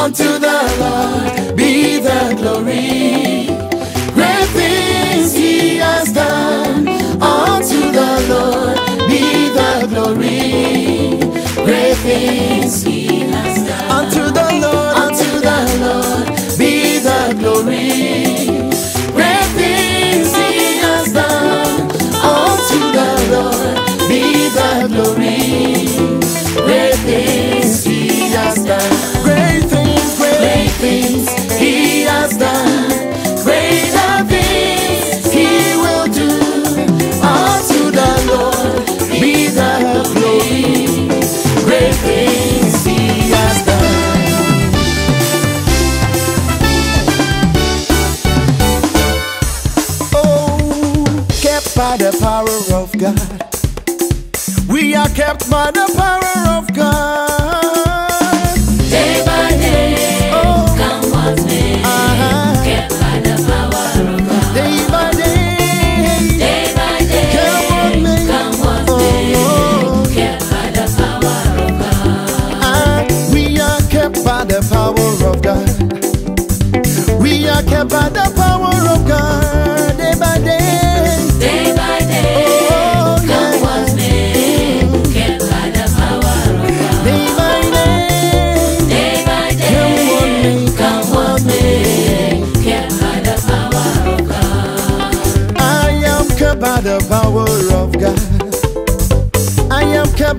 Unto the Lord be the glory. Great things he has done. Unto the Lord be the glory. Great things he has done. Unto the Lord, unto the Lord be the glory. Great things he has done. Unto the Lord be the glory.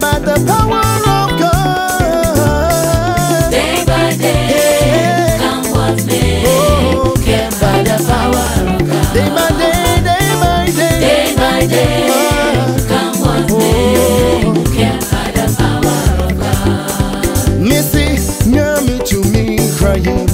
by the power of God. Day by day, come kept oh. by the power of God. Day by day, day by day, day by day, come kept oh. by the power of God. Missy, me to me crying.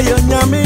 ya nyami.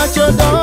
not your door.